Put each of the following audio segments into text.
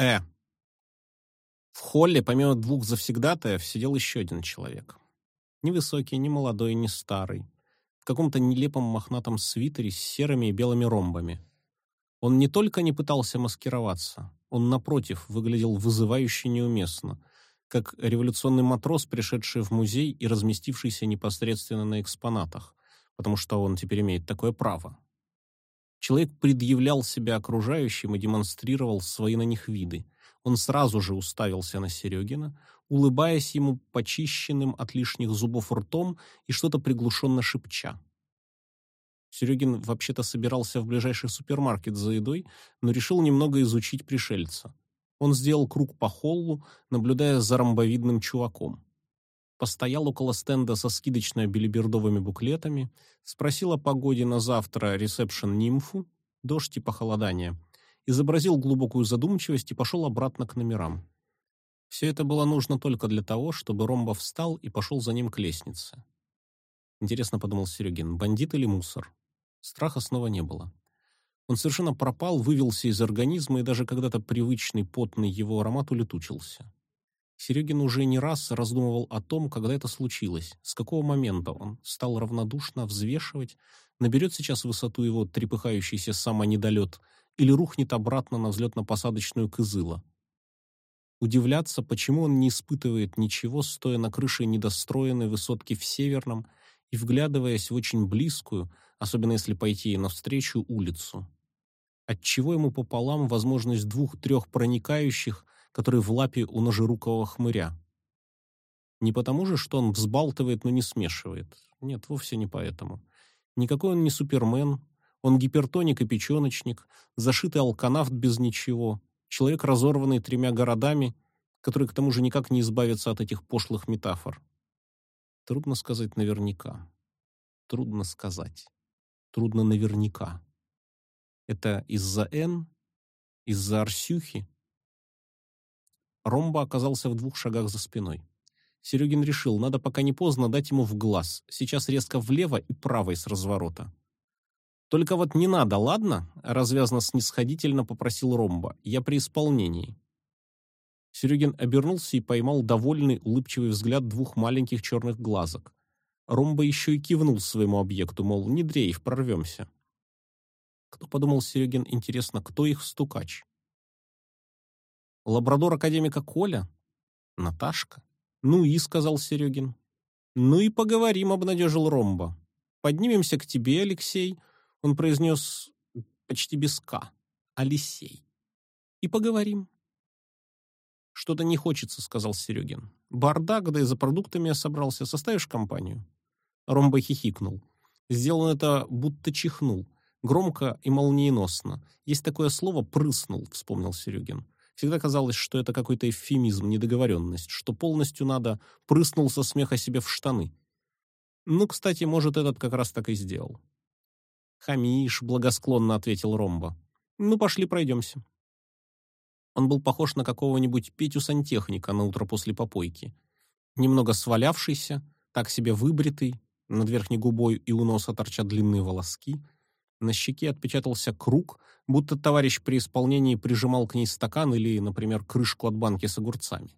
Э. В холле, помимо двух завсегдатаев, сидел еще один человек. Невысокий, не молодой, не старый. В каком-то нелепом мохнатом свитере с серыми и белыми ромбами. Он не только не пытался маскироваться, он, напротив, выглядел вызывающе неуместно, как революционный матрос, пришедший в музей и разместившийся непосредственно на экспонатах, потому что он теперь имеет такое право. Человек предъявлял себя окружающим и демонстрировал свои на них виды. Он сразу же уставился на Серегина, улыбаясь ему почищенным от лишних зубов ртом и что-то приглушенно шепча. Серегин вообще-то собирался в ближайший супермаркет за едой, но решил немного изучить пришельца. Он сделал круг по холлу, наблюдая за ромбовидным чуваком. Постоял около стенда со скидочно-билибердовыми буклетами, спросил о погоде на завтра ресепшн-нимфу, дождь и похолодание, изобразил глубокую задумчивость и пошел обратно к номерам. Все это было нужно только для того, чтобы Ромба встал и пошел за ним к лестнице. Интересно, подумал Серегин, бандит или мусор? Страха снова не было. Он совершенно пропал, вывелся из организма, и даже когда-то привычный потный его аромат улетучился. Серегин уже не раз раздумывал о том, когда это случилось, с какого момента он стал равнодушно взвешивать, наберет сейчас высоту его трепыхающийся самонедолет или рухнет обратно на взлетно-посадочную Кызыла. Удивляться, почему он не испытывает ничего, стоя на крыше недостроенной высотки в Северном и вглядываясь в очень близкую, особенно если пойти навстречу, улицу. Отчего ему пополам возможность двух-трех проникающих, которые в лапе у ножерукого хмыря? Не потому же, что он взбалтывает, но не смешивает. Нет, вовсе не поэтому. Никакой он не супермен, он гипертоник и печеночник, зашитый алканавт без ничего, человек, разорванный тремя городами, который к тому же никак не избавится от этих пошлых метафор. Трудно сказать наверняка. Трудно сказать. Трудно наверняка. Это из-за Н? Из-за Арсюхи? Ромба оказался в двух шагах за спиной. Серегин решил, надо пока не поздно дать ему в глаз. Сейчас резко влево и правой с разворота. Только вот не надо, ладно? развязно снисходительно попросил Ромба. Я при исполнении. Серегин обернулся и поймал довольный, улыбчивый взгляд двух маленьких черных глазок. Ромба еще и кивнул своему объекту, мол, не дрейф, прорвемся. Кто подумал Серегин, интересно, кто их стукач? Лабрадор академика Коля? Наташка? Ну и, сказал Серегин. Ну и поговорим, обнадежил Ромба. Поднимемся к тебе, Алексей. Он произнес почти без «к». Алисей. И поговорим. Что-то не хочется, сказал Серегин. Бардак, да и за продуктами я собрался. Составишь компанию? Ромба хихикнул. Сделан это будто чихнул. Громко и молниеносно. Есть такое слово «прыснул», вспомнил Серегин. Всегда казалось, что это какой-то эвфемизм, недоговоренность, что полностью надо прыснул со смеха себе в штаны. Ну, кстати, может, этот как раз так и сделал. «Хамишь», — благосклонно ответил Ромба. «Ну, пошли пройдемся». Он был похож на какого-нибудь Петю-сантехника на утро после попойки. Немного свалявшийся, так себе выбритый, над верхней губой и у носа торчат длинные волоски. На щеке отпечатался круг, будто товарищ при исполнении прижимал к ней стакан или, например, крышку от банки с огурцами.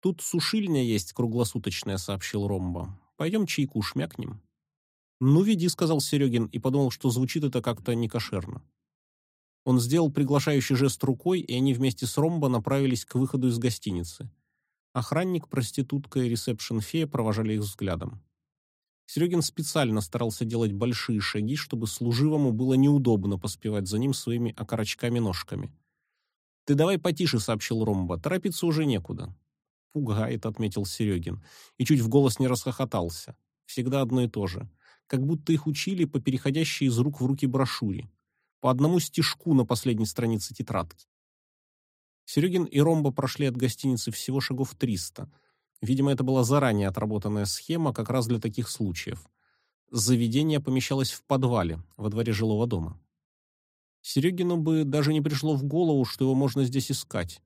«Тут сушильня есть круглосуточная», — сообщил Ромба. «Пойдем чайку шмякнем». «Ну, веди», — сказал Серегин и подумал, что звучит это как-то некошерно. Он сделал приглашающий жест рукой, и они вместе с Ромбо направились к выходу из гостиницы. Охранник, проститутка и ресепшн-фея провожали их взглядом. Серегин специально старался делать большие шаги, чтобы служивому было неудобно поспевать за ним своими окорочками-ножками. «Ты давай потише», — сообщил Ромба, — «торопиться уже некуда». «Пугает», — отметил Серегин, и чуть в голос не расхохотался. Всегда одно и то же. Как будто их учили по переходящей из рук в руки брошюре. По одному стишку на последней странице тетрадки. Серегин и Ромба прошли от гостиницы всего шагов триста — Видимо, это была заранее отработанная схема как раз для таких случаев. Заведение помещалось в подвале, во дворе жилого дома. Серегину бы даже не пришло в голову, что его можно здесь искать.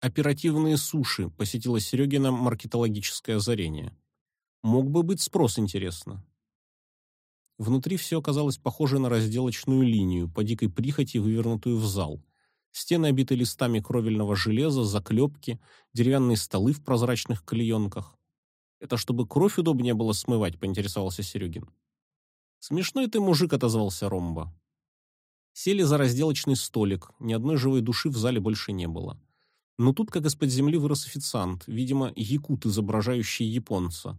Оперативные суши посетило Серегина маркетологическое озарение. Мог бы быть спрос, интересно. Внутри все оказалось похоже на разделочную линию, по дикой прихоти вывернутую в зал. Стены обиты листами кровельного железа, заклепки, деревянные столы в прозрачных клеенках. «Это чтобы кровь удобнее было смывать», — поинтересовался Серегин. «Смешной ты мужик», — отозвался Ромба. Сели за разделочный столик, ни одной живой души в зале больше не было. Но тут, как из-под земли, вырос официант, видимо, якут, изображающий японца.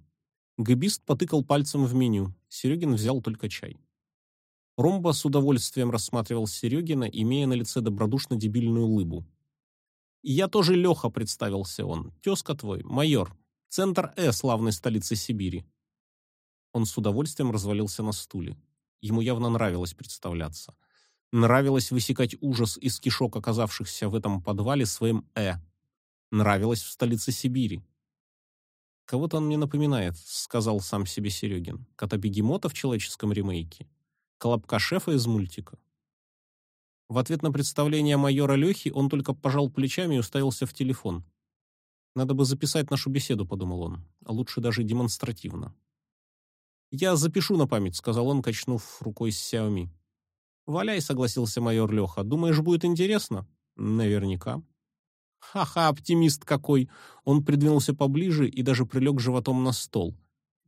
Габист потыкал пальцем в меню, Серегин взял только чай. Ромба с удовольствием рассматривал Серегина, имея на лице добродушно-дебильную улыбу. «Я тоже Леха», — представился он. «Тезка твой, майор. Центр Э славной столицы Сибири». Он с удовольствием развалился на стуле. Ему явно нравилось представляться. Нравилось высекать ужас из кишок, оказавшихся в этом подвале своим «э». Нравилось в столице Сибири. «Кого-то он мне напоминает», — сказал сам себе Серегин. «Кота-бегемота в человеческом ремейке» колобка шефа из мультика. В ответ на представление майора Лехи он только пожал плечами и уставился в телефон. «Надо бы записать нашу беседу», — подумал он, — «а лучше даже демонстративно». «Я запишу на память», — сказал он, качнув рукой с Xiaomi. «Валяй», — согласился майор Леха. «Думаешь, будет интересно?» «Наверняка». «Ха-ха, оптимист какой!» Он придвинулся поближе и даже прилег животом на стол.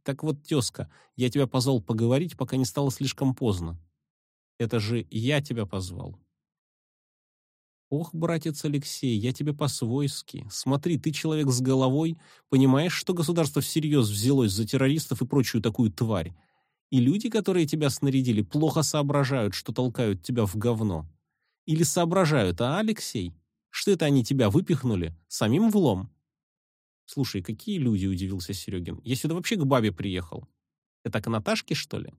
Так вот, тезка, я тебя позвал поговорить, пока не стало слишком поздно. Это же я тебя позвал. Ох, братец Алексей, я тебе по-свойски. Смотри, ты человек с головой, понимаешь, что государство всерьез взялось за террористов и прочую такую тварь. И люди, которые тебя снарядили, плохо соображают, что толкают тебя в говно. Или соображают, а, Алексей? Что это они тебя выпихнули? Самим влом? «Слушай, какие люди?» – удивился Серегин. «Я сюда вообще к бабе приехал. Это к Наташке, что ли?»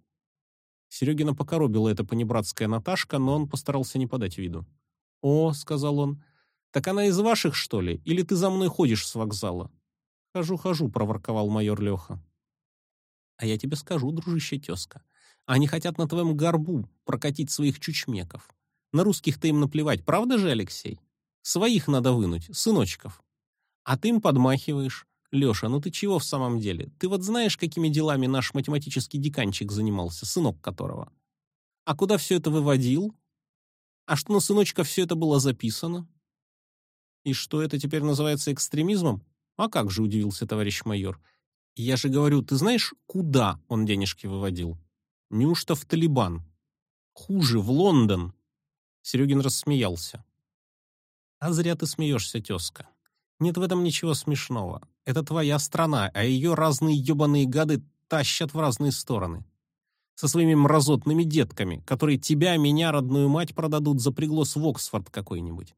Серегина покоробила эта понебратская Наташка, но он постарался не подать виду. «О», — сказал он, — «так она из ваших, что ли? Или ты за мной ходишь с вокзала?» «Хожу, хожу», — проворковал майор Леха. «А я тебе скажу, дружище тезка, они хотят на твоем горбу прокатить своих чучмеков. На русских-то им наплевать, правда же, Алексей? Своих надо вынуть, сыночков. А ты им подмахиваешь. Леша, ну ты чего в самом деле? Ты вот знаешь, какими делами наш математический деканчик занимался, сынок которого? А куда все это выводил? А что на сыночка все это было записано? И что это теперь называется экстремизмом? А как же, удивился товарищ майор. Я же говорю, ты знаешь, куда он денежки выводил? Неужто в Талибан? Хуже, в Лондон. Серегин рассмеялся. А зря ты смеешься, тезка. Нет в этом ничего смешного. Это твоя страна, а ее разные ебаные гады тащат в разные стороны. Со своими мразотными детками, которые тебя, меня, родную мать продадут за приглас в Оксфорд какой-нибудь.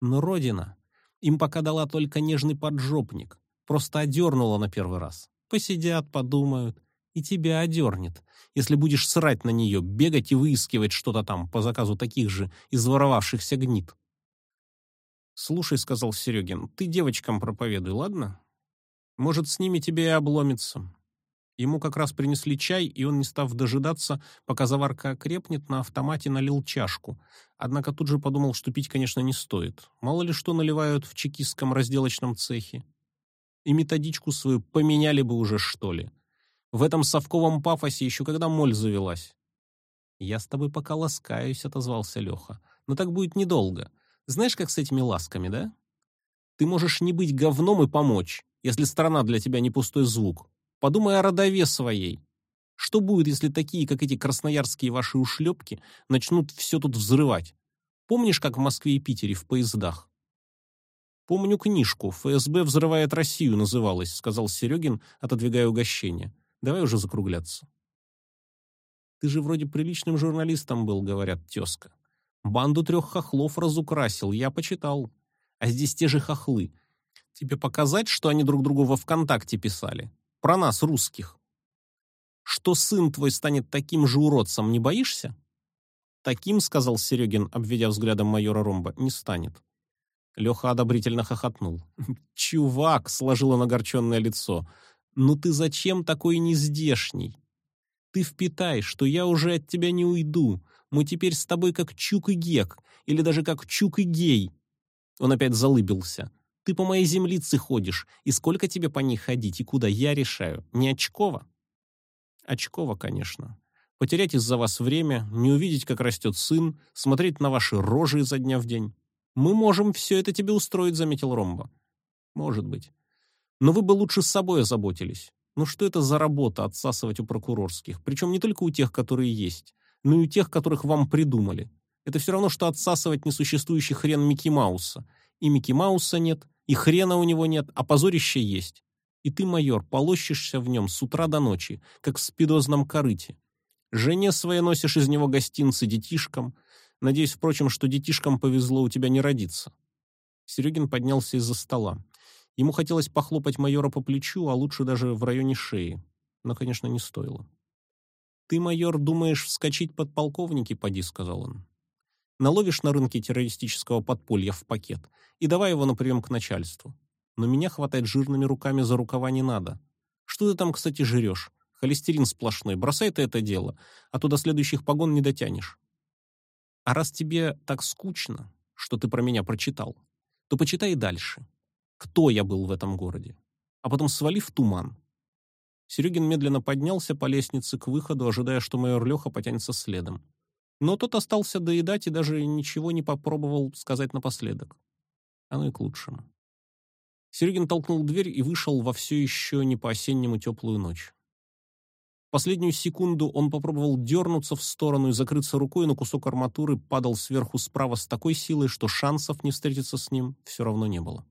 Но родина им пока дала только нежный поджопник. Просто одернула на первый раз. Посидят, подумают. И тебя одернет, если будешь срать на нее, бегать и выискивать что-то там по заказу таких же изворовавшихся гнид. «Слушай», — сказал Серегин, — «ты девочкам проповедуй, ладно? Может, с ними тебе и обломится». Ему как раз принесли чай, и он, не став дожидаться, пока заварка окрепнет, на автомате налил чашку. Однако тут же подумал, что пить, конечно, не стоит. Мало ли что наливают в чекистском разделочном цехе. И методичку свою поменяли бы уже, что ли. В этом совковом пафосе еще когда моль завелась. «Я с тобой пока ласкаюсь», — отозвался Леха. «Но так будет недолго. Знаешь, как с этими ласками, да? Ты можешь не быть говном и помочь, если страна для тебя не пустой звук. Подумай о родове своей. Что будет, если такие, как эти красноярские ваши ушлепки, начнут все тут взрывать? Помнишь, как в Москве и Питере в поездах? «Помню книжку. ФСБ взрывает Россию» называлась, сказал Серегин, отодвигая угощение. «Давай уже закругляться». «Ты же вроде приличным журналистом был», — говорят, тезка. Банду трех хохлов разукрасил, я почитал. А здесь те же хохлы. Тебе показать, что они друг другу во ВКонтакте писали? Про нас, русских. Что сын твой станет таким же уродцем, не боишься? Таким, сказал Серегин, обведя взглядом майора Ромба, не станет. Леха одобрительно хохотнул. «Чувак!» — сложило нагорченное лицо. «Ну ты зачем такой нездешний? Ты впитай, что я уже от тебя не уйду, мы теперь с тобой как Чук и Гек, или даже как Чук и Гей». Он опять залыбился. «Ты по моей землице ходишь, и сколько тебе по ней ходить, и куда, я решаю. Не очково?» «Очково, конечно. Потерять из-за вас время, не увидеть, как растет сын, смотреть на ваши рожи изо дня в день. Мы можем все это тебе устроить, заметил Ромба. Может быть. Но вы бы лучше с собой озаботились. Ну что это за работа отсасывать у прокурорских? Причем не только у тех, которые есть, но и у тех, которых вам придумали. Это все равно, что отсасывать несуществующий хрен Микки Мауса. И Микки Мауса нет, и хрена у него нет, а позорище есть. И ты, майор, полощешься в нем с утра до ночи, как в спидозном корыте. Жене своей носишь из него гостинцы детишкам. Надеюсь, впрочем, что детишкам повезло у тебя не родиться. Серегин поднялся из-за стола. Ему хотелось похлопать майора по плечу, а лучше даже в районе шеи. Но, конечно, не стоило. «Ты, майор, думаешь вскочить под полковники, поди», — сказал он. «Наловишь на рынке террористического подполья в пакет и давай его на прием к начальству. Но меня хватать жирными руками за рукава не надо. Что ты там, кстати, жрешь? Холестерин сплошной. Бросай ты это дело, а то до следующих погон не дотянешь. А раз тебе так скучно, что ты про меня прочитал, то почитай дальше. Кто я был в этом городе? А потом свали в туман. Серегин медленно поднялся по лестнице к выходу, ожидая, что майор Леха потянется следом. Но тот остался доедать и даже ничего не попробовал сказать напоследок. Оно и к лучшему. Серегин толкнул дверь и вышел во все еще не по-осеннему теплую ночь. Последнюю секунду он попробовал дернуться в сторону и закрыться рукой, но кусок арматуры падал сверху справа с такой силой, что шансов не встретиться с ним все равно не было.